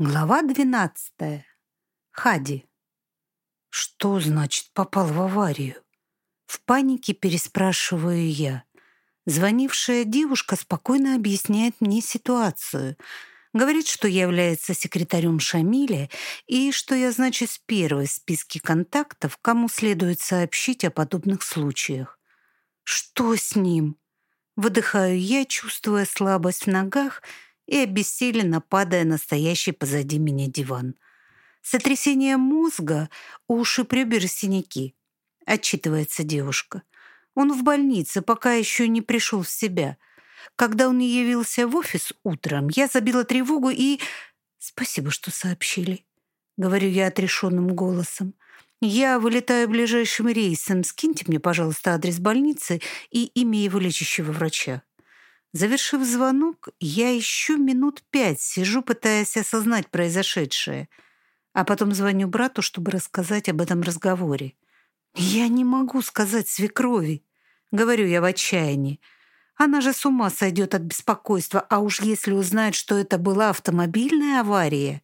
Глава двенадцатая. Хади. Что значит попал в аварию? В панике переспрашиваю я. Звонившая девушка спокойно объясняет мне ситуацию. Говорит, что является секретарем Шамиля и что я, значит, с первой в списке контактов, кому следует сообщить о подобных случаях. Что с ним? Выдыхаю я, чувствуя слабость в ногах и обессиленно падая на стоящий позади меня диван. Сотрясение мозга, уши, прибер, синяки. Отчитывается девушка. Он в больнице, пока еще не пришел в себя. Когда он явился в офис утром, я забила тревогу и... Спасибо, что сообщили. Говорю я отрешенным голосом. Я вылетаю ближайшим рейсом. Скиньте мне, пожалуйста, адрес больницы и имя его лечащего врача. Завершив звонок, я еще минут пять сижу, пытаясь осознать произошедшее, а потом звоню брату, чтобы рассказать об этом разговоре. «Я не могу сказать свекрови», — говорю я в отчаянии. «Она же с ума сойдет от беспокойства, а уж если узнает, что это была автомобильная авария...»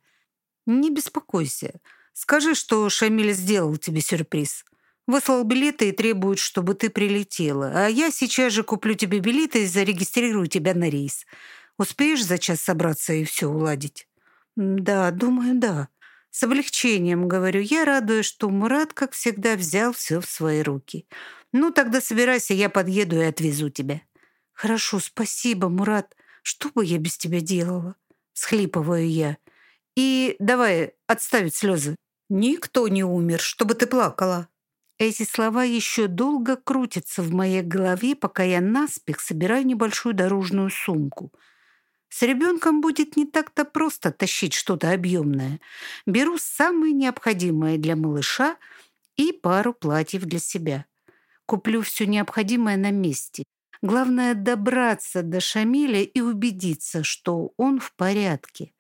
«Не беспокойся. Скажи, что Шамиль сделал тебе сюрприз. Выслал билеты и требует, чтобы ты прилетела. А я сейчас же куплю тебе билеты и зарегистрирую тебя на рейс. Успеешь за час собраться и все уладить? Да, думаю, да. С облегчением, говорю я, радуюсь, что Мурат, как всегда, взял все в свои руки. Ну, тогда собирайся, я подъеду и отвезу тебя. Хорошо, спасибо, Мурат. Что бы я без тебя делала? Схлипываю я. И давай отставить слезы. Никто не умер, чтобы ты плакала. Эти слова еще долго крутятся в моей голове, пока я наспех собираю небольшую дорожную сумку. С ребенком будет не так-то просто тащить что-то объемное. Беру самое необходимое для малыша и пару платьев для себя. Куплю все необходимое на месте. Главное добраться до Шамиля и убедиться, что он в порядке.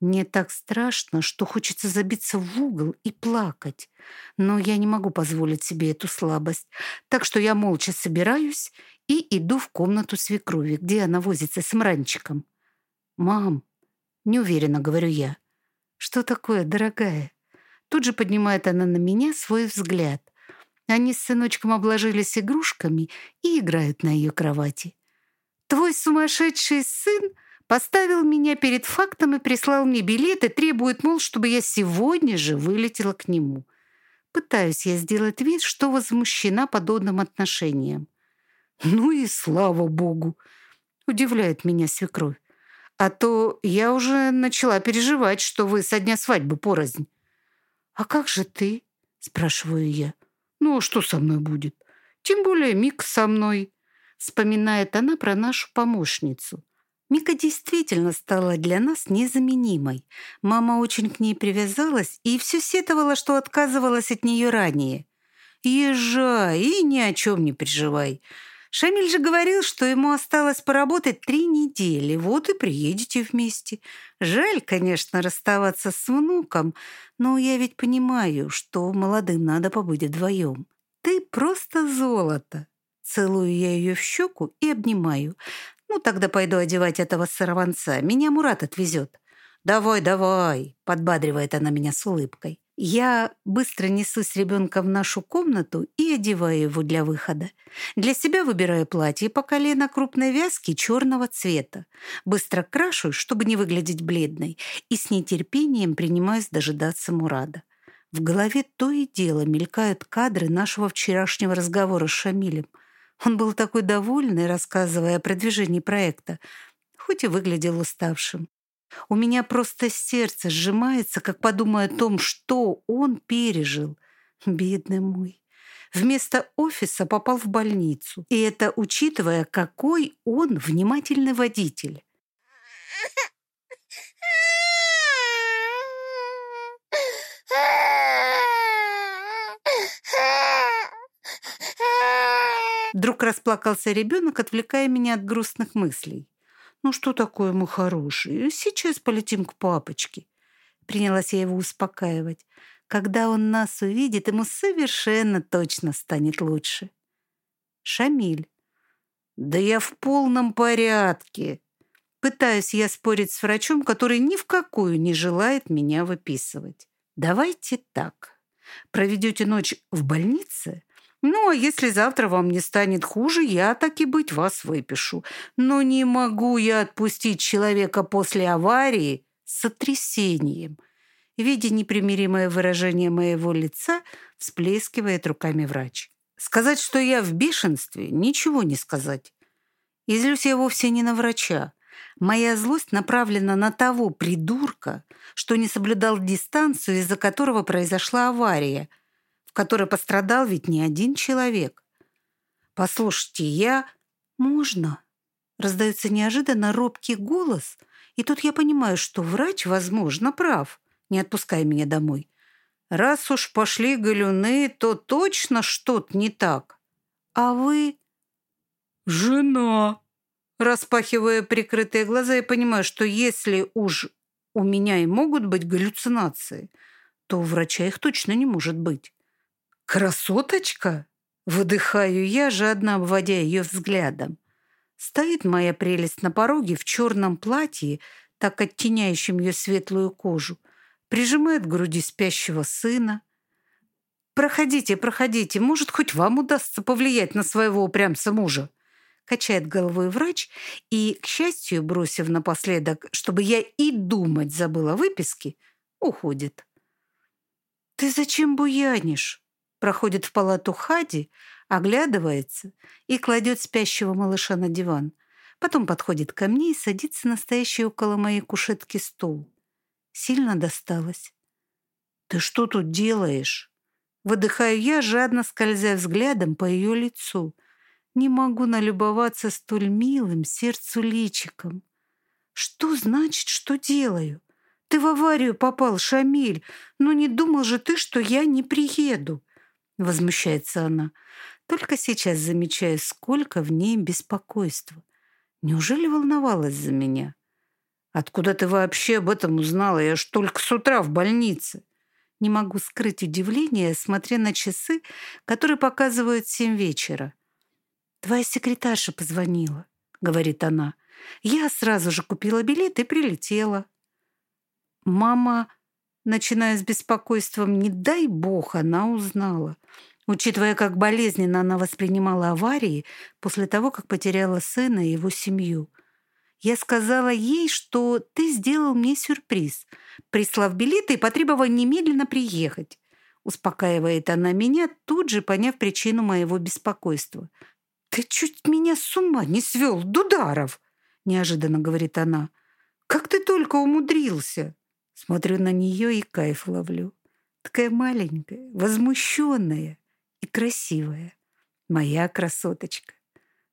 Мне так страшно, что хочется забиться в угол и плакать. Но я не могу позволить себе эту слабость. Так что я молча собираюсь и иду в комнату свекрови, где она возится с мранчиком. «Мам», — неуверенно говорю я, — «что такое, дорогая?» Тут же поднимает она на меня свой взгляд. Они с сыночком обложились игрушками и играют на ее кровати. «Твой сумасшедший сын...» Поставил меня перед фактом и прислал мне билет и требует, мол, чтобы я сегодня же вылетела к нему. Пытаюсь я сделать вид, что возмущена подобным отношением. Ну и слава богу, удивляет меня свекровь. А то я уже начала переживать, что вы со дня свадьбы порознь. А как же ты? Спрашиваю я. Ну, а что со мной будет? Тем более Мик со мной. Вспоминает она про нашу помощницу. Мика действительно стала для нас незаменимой. Мама очень к ней привязалась и все сетовала, что отказывалась от нее ранее. «Езжай и ни о чем не переживай. Шамиль же говорил, что ему осталось поработать три недели, вот и приедете вместе. Жаль, конечно, расставаться с внуком, но я ведь понимаю, что молодым надо побыть вдвоем. Ты просто золото!» Целую я ее в щеку и обнимаю. «Ну, тогда пойду одевать этого сорванца. Меня Мурат отвезет». «Давай, давай», — подбадривает она меня с улыбкой. Я быстро несу с ребенка в нашу комнату и одеваю его для выхода. Для себя выбираю платье по колено крупной вязки черного цвета. Быстро крашу, чтобы не выглядеть бледной, и с нетерпением принимаюсь дожидаться Мурада. В голове то и дело мелькают кадры нашего вчерашнего разговора с Шамилем — он был такой довольный, рассказывая о продвижении проекта, хоть и выглядел уставшим. У меня просто сердце сжимается, как подумаю о том, что он пережил. Бедный мой. Вместо офиса попал в больницу. И это учитывая, какой он внимательный водитель. Вдруг расплакался ребенок, отвлекая меня от грустных мыслей. «Ну что такое, мы хороший? Сейчас полетим к папочке». Принялась я его успокаивать. Когда он нас увидит, ему совершенно точно станет лучше. Шамиль. «Да я в полном порядке», Пытаюсь я спорить с врачом, который ни в какую не желает меня выписывать. Давайте так. Проведете ночь в больнице? Ну, а если завтра вам не станет хуже, я так и быть вас выпишу. Но не могу я отпустить человека после аварии с сотрясением. Видя непримиримое выражение моего лица, всплескивает руками врач. Сказать, что я в бешенстве, ничего не сказать. И я вовсе не на врача. Моя злость направлена на того придурка, что не соблюдал дистанцию, из-за которого произошла авария, которой пострадал ведь не один человек. «Послушайте, я...» «Можно?» Раздается неожиданно робкий голос, и тут я понимаю, что врач, возможно, прав, не отпуская меня домой. Раз уж пошли галюны, то точно что-то не так. А вы... Жена. Распахивая прикрытые глаза, я понимаю, что если уж у меня и могут быть галлюцинации, то у врача их точно не может быть. «Красоточка!» Выдыхаю я, жадно обводя ее взглядом. Стоит моя прелесть на пороге в черном платье, так оттеняющем ее светлую кожу, прижимает к груди спящего сына. «Проходите, проходите, может, хоть вам удастся повлиять на своего упрямца мужа?» Качает головой врач и, к счастью, бросив напоследок, чтобы я и думать забыла выписки, уходит. «Ты зачем буянишь?» Проходит в палату Хади, оглядывается и кладет спящего малыша на диван. Потом подходит ко мне и садится на стоящий около моей кушетки стул. Сильно досталось. «Ты что тут делаешь?» Выдыхаю я, жадно скользя взглядом по ее лицу. Не могу налюбоваться столь милым сердцу личиком. «Что значит, что делаю? Ты в аварию попал, Шамиль. Но не думал же ты, что я не приеду?» Возмущается она. Только сейчас замечаю, сколько в ней беспокойства. Неужели волновалась за меня? Откуда ты вообще об этом узнала? Я ж только с утра в больнице. Не могу скрыть удивление, смотря на часы, которые показывают семь вечера. «Твоя секретарша позвонила», — говорит она. «Я сразу же купила билет и прилетела». Мама, начиная с беспокойством, не дай бог, она узнала. Учитывая, как болезненно она воспринимала аварии после того, как потеряла сына и его семью — я сказала ей, что ты сделал мне сюрприз, прислав билеты и потребовав немедленно приехать. Успокаивает она меня, тут же поняв причину моего беспокойства. «Ты чуть меня с ума не свел, Дударов!» неожиданно говорит она. «Как ты только умудрился!» Смотрю на нее и кайф ловлю. Такая маленькая, возмущенная и красивая. Моя красоточка.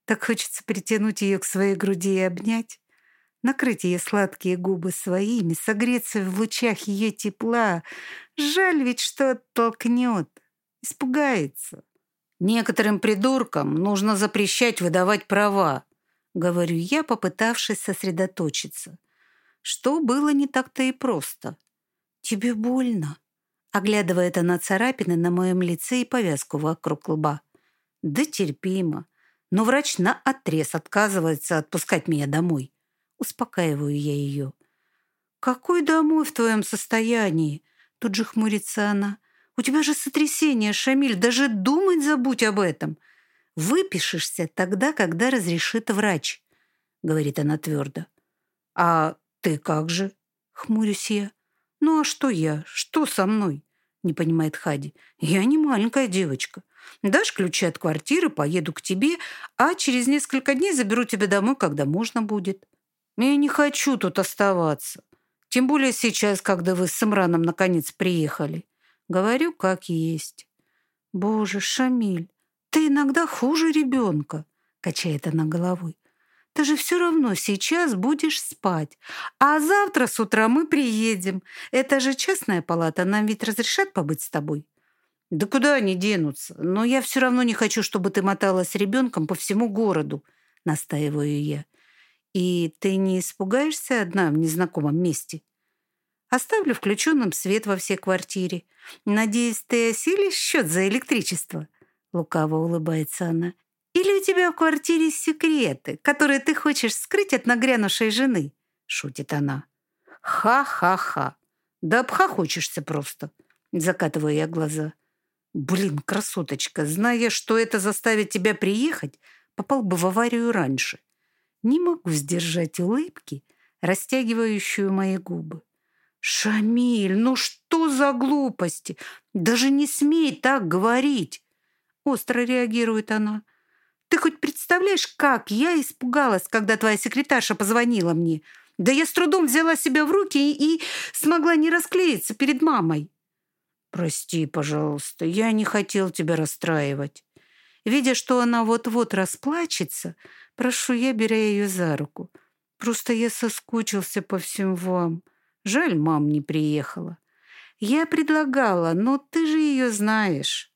Так хочется притянуть ее к своей груди и обнять, накрыть ее сладкие губы своими, согреться в лучах ее тепла. Жаль ведь, что оттолкнет, испугается. Некоторым придуркам нужно запрещать выдавать права, говорю я, попытавшись сосредоточиться. Что было не так-то и просто. Тебе больно? Оглядывает она царапины на моем лице и повязку вокруг лба. Да терпимо но врач наотрез отказывается отпускать меня домой. Успокаиваю я ее. «Какой домой в твоем состоянии?» Тут же хмурится она. «У тебя же сотрясение, Шамиль, даже думать забудь об этом. Выпишешься тогда, когда разрешит врач», — говорит она твердо. «А ты как же?» — хмурюсь я. «Ну а что я? Что со мной?» — не понимает Хади. «Я не маленькая девочка. Дашь ключи от квартиры, поеду к тебе, а через несколько дней заберу тебя домой, когда можно будет. Я не хочу тут оставаться. Тем более сейчас, когда вы с Имраном наконец приехали. Говорю, как есть. Боже, Шамиль, ты иногда хуже ребенка, качает она головой. Ты же все равно сейчас будешь спать. А завтра с утра мы приедем. Это же частная палата, нам ведь разрешат побыть с тобой. Да куда они денутся? Но я все равно не хочу, чтобы ты моталась с ребенком по всему городу, настаиваю я. И ты не испугаешься одна в незнакомом месте? Оставлю включенным свет во всей квартире. Надеюсь, ты осилишь счет за электричество? Лукаво улыбается она. Или у тебя в квартире секреты, которые ты хочешь скрыть от нагрянувшей жены?» — шутит она. «Ха-ха-ха! Да обхохочешься просто!» — закатываю я глаза. «Блин, красоточка, зная, что это заставит тебя приехать, попал бы в аварию раньше. Не могу сдержать улыбки, растягивающую мои губы. «Шамиль, ну что за глупости? Даже не смей так говорить!» Остро реагирует она. Ты хоть представляешь, как я испугалась, когда твоя секретарша позвонила мне? Да я с трудом взяла себя в руки и, и смогла не расклеиться перед мамой. Прости, пожалуйста, я не хотел тебя расстраивать. Видя, что она вот-вот расплачется, прошу я, беря ее за руку. Просто я соскучился по всем вам. Жаль, мам не приехала. Я предлагала, но ты же ее знаешь.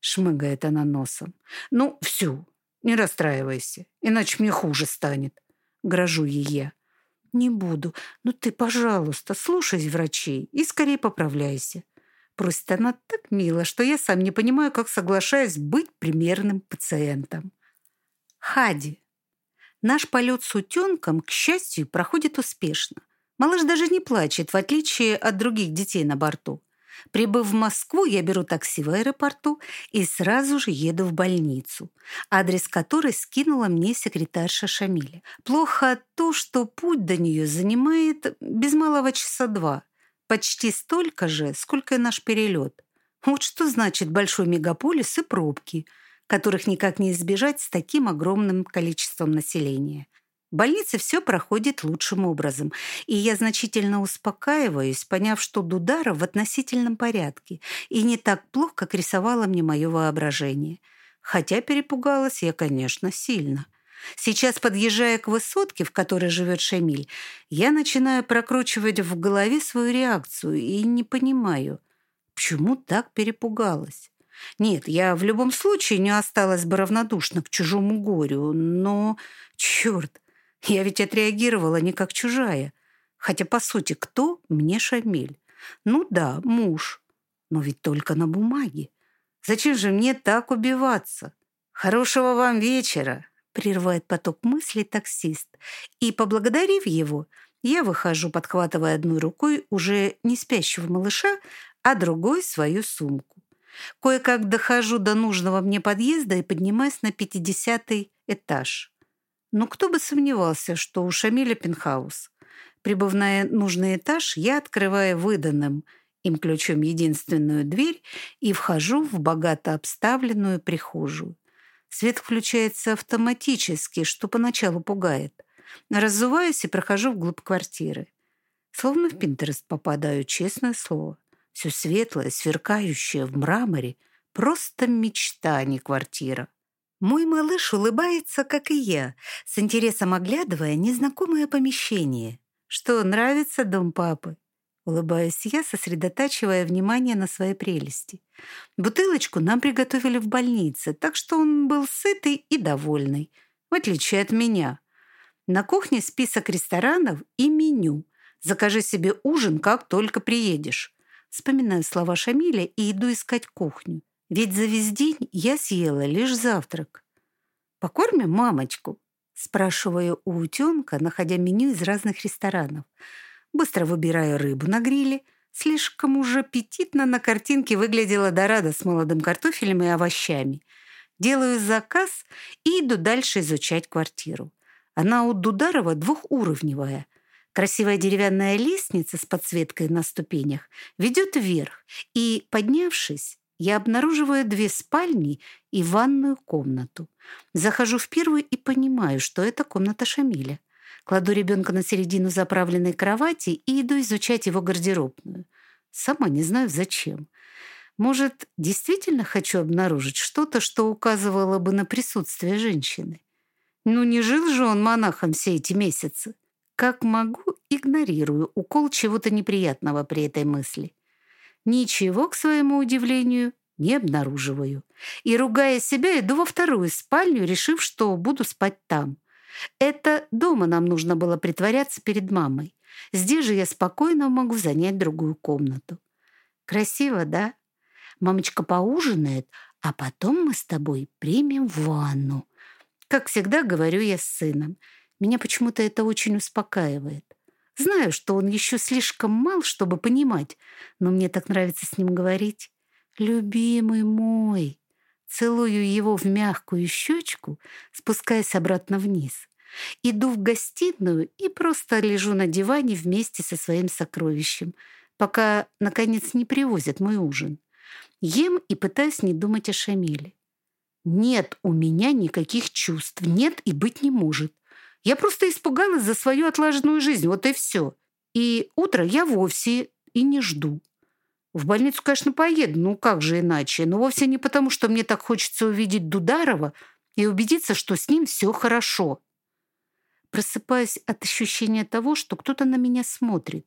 Шмыгает она носом. Ну, все, не расстраивайся, иначе мне хуже станет. Грожу ей я. Не буду. Ну ты, пожалуйста, слушай врачей и скорее поправляйся. Просит она так мило, что я сам не понимаю, как соглашаюсь быть примерным пациентом. Хади. Наш полет с утенком, к счастью, проходит успешно. Малыш даже не плачет, в отличие от других детей на борту. Прибыв в Москву, я беру такси в аэропорту и сразу же еду в больницу, адрес которой скинула мне секретарша Шамиля. Плохо то, что путь до нее занимает без малого часа два. Почти столько же, сколько и наш перелет. Вот что значит большой мегаполис и пробки, которых никак не избежать с таким огромным количеством населения. В больнице все проходит лучшим образом, и я значительно успокаиваюсь, поняв, что Дударов в относительном порядке и не так плохо, как рисовало мне мое воображение. Хотя перепугалась я, конечно, сильно. Сейчас, подъезжая к высотке, в которой живет Шамиль, я начинаю прокручивать в голове свою реакцию и не понимаю, почему так перепугалась. Нет, я в любом случае не осталась бы равнодушна к чужому горю, но, черт, я ведь отреагировала не как чужая. Хотя, по сути, кто мне Шамиль? Ну да, муж. Но ведь только на бумаге. Зачем же мне так убиваться? Хорошего вам вечера, прерывает поток мыслей таксист. И, поблагодарив его, я выхожу, подхватывая одной рукой уже не спящего малыша, а другой свою сумку. Кое-как дохожу до нужного мне подъезда и поднимаюсь на пятидесятый этаж. Но кто бы сомневался, что у Шамиля пентхаус. Прибыв на нужный этаж, я открываю выданным им ключом единственную дверь и вхожу в богато обставленную прихожую. Свет включается автоматически, что поначалу пугает. Разуваюсь и прохожу вглубь квартиры. Словно в Пинтерест попадаю, честное слово. Все светлое, сверкающее в мраморе. Просто мечта, а не квартира. Мой малыш улыбается, как и я, с интересом оглядывая незнакомое помещение. Что, нравится дом папы? Улыбаюсь я, сосредотачивая внимание на своей прелести. Бутылочку нам приготовили в больнице, так что он был сытый и довольный, в отличие от меня. На кухне список ресторанов и меню. Закажи себе ужин, как только приедешь. Вспоминаю слова Шамиля и иду искать кухню. Ведь за весь день я съела лишь завтрак. «Покормим мамочку?» Спрашиваю у утенка, находя меню из разных ресторанов. Быстро выбираю рыбу на гриле. Слишком уже аппетитно на картинке выглядела дорада с молодым картофелем и овощами. Делаю заказ и иду дальше изучать квартиру. Она у Дударова двухуровневая. Красивая деревянная лестница с подсветкой на ступенях ведет вверх, и, поднявшись, я обнаруживаю две спальни и ванную комнату. Захожу в первую и понимаю, что это комната Шамиля. Кладу ребенка на середину заправленной кровати и иду изучать его гардеробную. Сама не знаю, зачем. Может, действительно хочу обнаружить что-то, что указывало бы на присутствие женщины. Ну, не жил же он монахом все эти месяцы. Как могу, игнорирую укол чего-то неприятного при этой мысли. Ничего, к своему удивлению, не обнаруживаю. И, ругая себя, иду во вторую спальню, решив, что буду спать там. Это дома нам нужно было притворяться перед мамой. Здесь же я спокойно могу занять другую комнату. Красиво, да? Мамочка поужинает, а потом мы с тобой примем ванну. Как всегда, говорю я с сыном. Меня почему-то это очень успокаивает. Знаю, что он еще слишком мал, чтобы понимать, но мне так нравится с ним говорить. «Любимый мой!» Целую его в мягкую щечку, спускаясь обратно вниз. Иду в гостиную и просто лежу на диване вместе со своим сокровищем, пока, наконец, не привозят мой ужин. Ем и пытаюсь не думать о Шамиле. Нет у меня никаких чувств, нет и быть не может. Я просто испугалась за свою отлаженную жизнь, вот и все. И утро я вовсе и не жду. В больницу, конечно, поеду, ну как же иначе, но вовсе не потому, что мне так хочется увидеть Дударова и убедиться, что с ним все хорошо. Просыпаюсь от ощущения того, что кто-то на меня смотрит.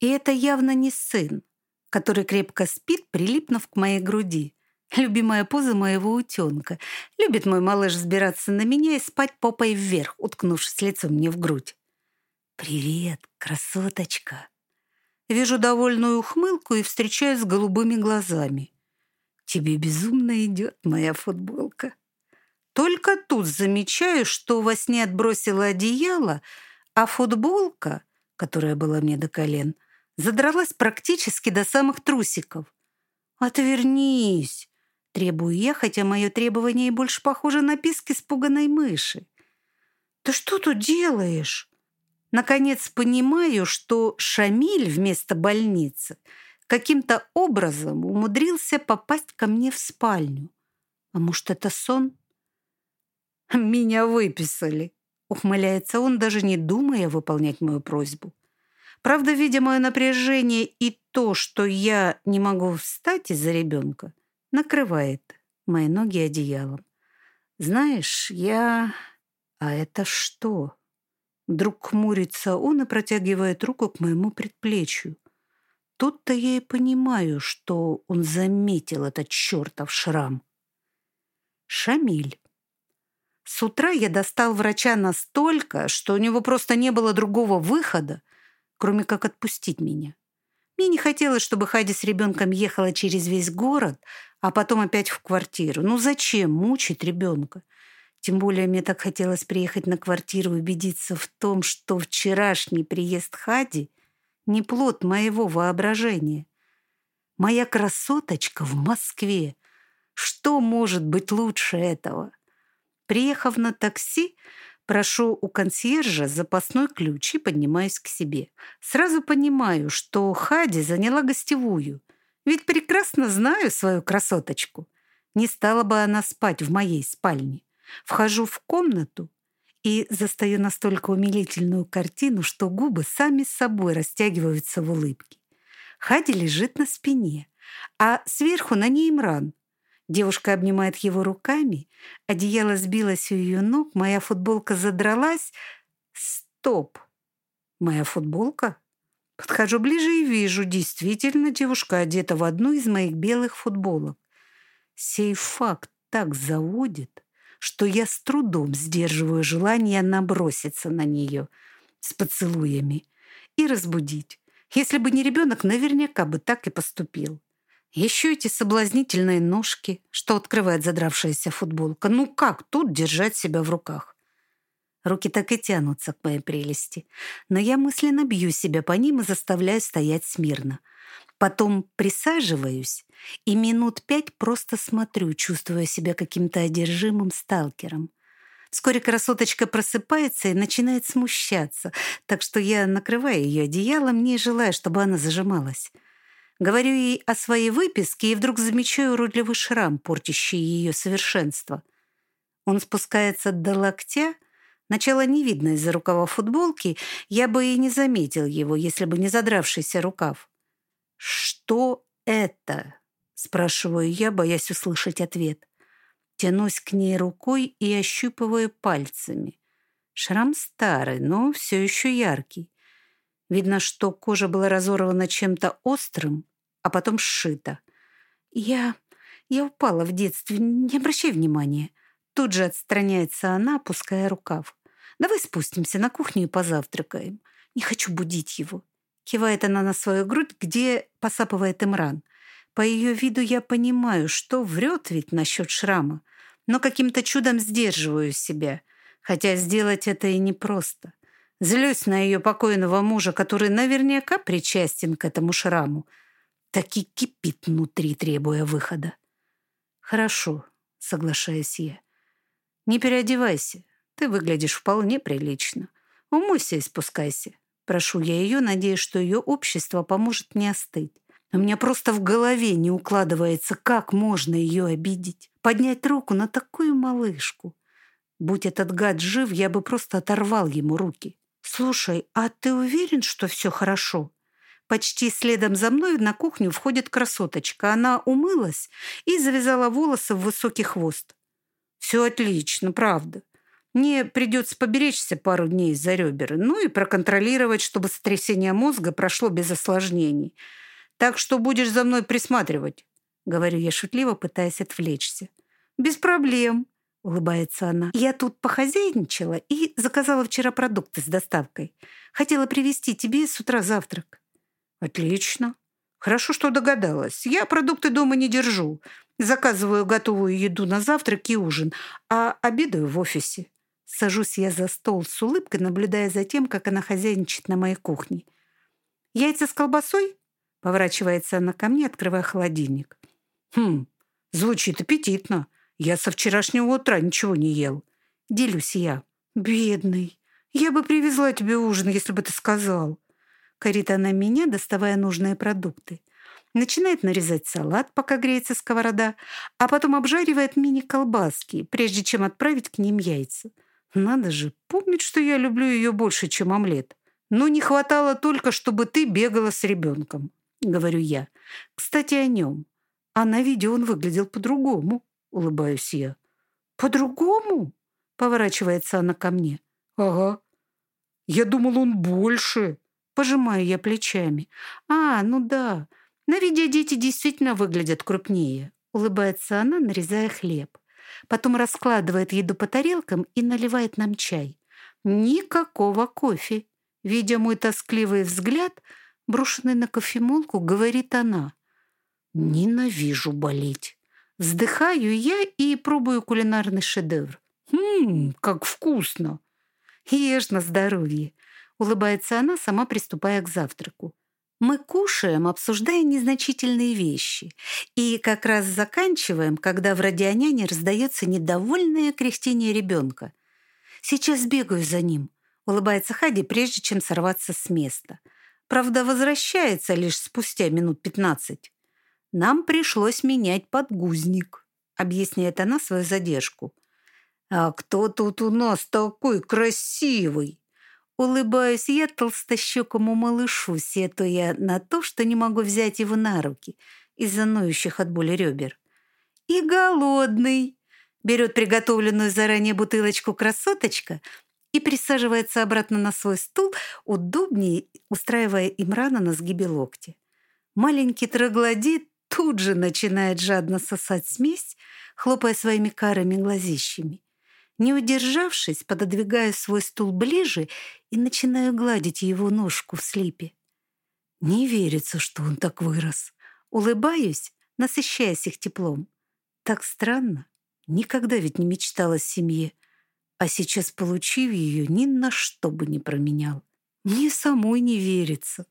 И это явно не сын, который крепко спит, прилипнув к моей груди. Любимая поза моего утенка. Любит мой малыш взбираться на меня и спать попой вверх, уткнувшись лицом мне в грудь. «Привет, красоточка!» Вижу довольную ухмылку и встречаюсь с голубыми глазами. «Тебе безумно идет моя футболка». Только тут замечаю, что во сне отбросила одеяло, а футболка, которая была мне до колен, задралась практически до самых трусиков. «Отвернись!» — требую я, хотя мое требование больше похоже на писк испуганной мыши. «Ты что тут делаешь?» Наконец понимаю, что Шамиль вместо больницы каким-то образом умудрился попасть ко мне в спальню. А может, это сон? «Меня выписали», — ухмыляется он, даже не думая выполнять мою просьбу. Правда, видя мое напряжение и то, что я не могу встать из-за ребенка, накрывает мои ноги одеялом. «Знаешь, я... А это что?» Вдруг хмурится он и протягивает руку к моему предплечью. Тут-то я и понимаю, что он заметил этот чертов шрам. Шамиль. С утра я достал врача настолько, что у него просто не было другого выхода, кроме как отпустить меня. Мне не хотелось, чтобы Хади с ребенком ехала через весь город, а потом опять в квартиру. Ну зачем мучить ребенка? Тем более мне так хотелось приехать на квартиру и убедиться в том, что вчерашний приезд Хади не плод моего воображения. Моя красоточка в Москве. Что может быть лучше этого? Приехав на такси, прошу у консьержа запасной ключ и поднимаюсь к себе. Сразу понимаю, что Хади заняла гостевую, ведь прекрасно знаю свою красоточку. Не стала бы она спать в моей спальне. Вхожу в комнату и застаю настолько умилительную картину, что губы сами собой растягиваются в улыбке. Хади лежит на спине, а сверху на ней Имран. Девушка обнимает его руками, одеяло сбилось у ее ног, моя футболка задралась. Стоп! Моя футболка? Подхожу ближе и вижу, действительно, девушка одета в одну из моих белых футболок. Сей факт так заводит, что я с трудом сдерживаю желание наброситься на нее с поцелуями и разбудить. Если бы не ребенок, наверняка бы так и поступил. Еще эти соблазнительные ножки, что открывает задравшаяся футболка. Ну как тут держать себя в руках? Руки так и тянутся к моей прелести. Но я мысленно бью себя по ним и заставляю стоять смирно. Потом присаживаюсь и минут пять просто смотрю, чувствуя себя каким-то одержимым сталкером. Вскоре красоточка просыпается и начинает смущаться, так что я накрываю ее одеялом, не желая, чтобы она зажималась. Говорю ей о своей выписке и вдруг замечаю уродливый шрам, портящий ее совершенство. Он спускается до локтя, начало не видно из-за рукава футболки, я бы и не заметил его, если бы не задравшийся рукав. «Что это?» — спрашиваю я, боясь услышать ответ. Тянусь к ней рукой и ощупываю пальцами. Шрам старый, но все еще яркий. Видно, что кожа была разорвана чем-то острым, а потом сшита. Я... я упала в детстве, не обращай внимания. Тут же отстраняется она, опуская рукав. Давай спустимся на кухню и позавтракаем. Не хочу будить его. Кивает она на свою грудь, где посапывает Имран. По ее виду я понимаю, что врет ведь насчет шрама. но каким-то чудом сдерживаю себя, хотя сделать это и непросто. Злюсь на ее покойного мужа, который наверняка причастен к этому шраму. Так и кипит внутри, требуя выхода. «Хорошо», — соглашаюсь я. «Не переодевайся. Ты выглядишь вполне прилично. Умойся и спускайся. Прошу я ее, надеясь, что ее общество поможет мне остыть. У меня просто в голове не укладывается, как можно ее обидеть. Поднять руку на такую малышку. Будь этот гад жив, я бы просто оторвал ему руки. «Слушай, а ты уверен, что все хорошо?» Почти следом за мной на кухню входит красоточка. Она умылась и завязала волосы в высокий хвост. «Все отлично, правда. Мне придется поберечься пару дней из-за ребер, ну и проконтролировать, чтобы сотрясение мозга прошло без осложнений. Так что будешь за мной присматривать», — говорю я шутливо, пытаясь отвлечься. «Без проблем», — улыбается она. «Я тут похозяйничала и заказала вчера продукты с доставкой. Хотела привезти тебе с утра завтрак». «Отлично. Хорошо, что догадалась. Я продукты дома не держу. Заказываю готовую еду на завтрак и ужин, а обедаю в офисе». Сажусь я за стол с улыбкой, наблюдая за тем, как она хозяйничает на моей кухне. «Яйца с колбасой?» Поворачивается она ко мне, открывая холодильник. «Хм, звучит аппетитно. Я со вчерашнего утра ничего не ел». Делюсь я. «Бедный, я бы привезла тебе ужин, если бы ты сказал». Корит она меня, доставая нужные продукты. Начинает нарезать салат, пока греется сковорода, а потом обжаривает мини-колбаски, прежде чем отправить к ним яйца. Надо же, помнит, что я люблю ее больше, чем омлет. Но не хватало только, чтобы ты бегала с ребенком, говорю я. Кстати, о нем. А на видео он выглядел по-другому, улыбаюсь я. По-другому? Поворачивается она ко мне. Ага. Я думал, он больше. Пожимаю я плечами. А, ну да. На видео дети действительно выглядят крупнее. Улыбается она, нарезая хлеб потом раскладывает еду по тарелкам и наливает нам чай. Никакого кофе. Видя мой тоскливый взгляд, брошенный на кофемолку, говорит она. «Ненавижу болеть». Вздыхаю я и пробую кулинарный шедевр. «Ммм, как вкусно!» «Ешь на здоровье!» Улыбается она, сама приступая к завтраку. Мы кушаем, обсуждая незначительные вещи, и как раз заканчиваем, когда в радионяне раздается недовольное кряхтение ребенка. «Сейчас бегаю за ним», — улыбается Хади, прежде чем сорваться с места. Правда, возвращается лишь спустя минут пятнадцать. «Нам пришлось менять подгузник», — объясняет она свою задержку. «А кто тут у нас такой красивый?» Улыбаюсь я толстощекому малышу, сетуя на то, что не могу взять его на руки из-за ноющих от боли ребер. И голодный. Берет приготовленную заранее бутылочку красоточка и присаживается обратно на свой стул, удобнее устраивая Имрана на сгибе локти. Маленький троглодит тут же начинает жадно сосать смесь, хлопая своими карами глазищами. Не удержавшись, пододвигаю свой стул ближе и начинаю гладить его ножку в слипе. Не верится, что он так вырос. Улыбаюсь, насыщаясь их теплом. Так странно. Никогда ведь не мечтала о семье. А сейчас, получив ее, ни на что бы не променял. Мне самой не верится.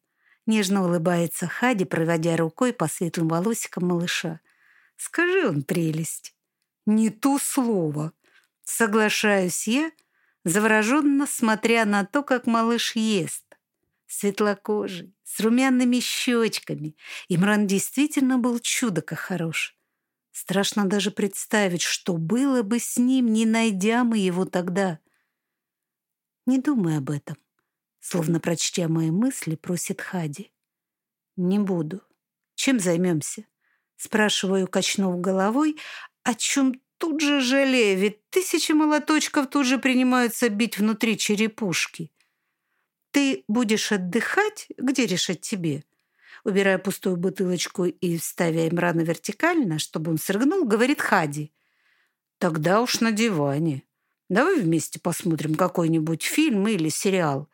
Нежно улыбается Хади, проводя рукой по светлым волосикам малыша. Скажи он прелесть. Не то слово. Соглашаюсь я, завороженно смотря на то, как малыш ест. Светлокожий, с румяными щечками. Имран действительно был чудо как хорош. Страшно даже представить, что было бы с ним, не найдя мы его тогда. Не думай об этом, словно прочтя мои мысли, просит Хади. Не буду. Чем займемся? Спрашиваю, качнув головой, о чем тут же жалею, ведь тысячи молоточков тут же принимаются бить внутри черепушки. Ты будешь отдыхать, где решать тебе? Убирая пустую бутылочку и вставя Имрана вертикально, чтобы он срыгнул, говорит Хади. Тогда уж на диване. Давай вместе посмотрим какой-нибудь фильм или сериал,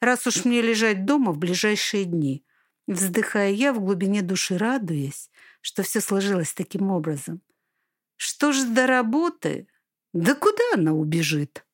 раз уж мне лежать дома в ближайшие дни. Вздыхая я в глубине души, радуясь, что все сложилось таким образом. Что ж до работы? Да куда она убежит?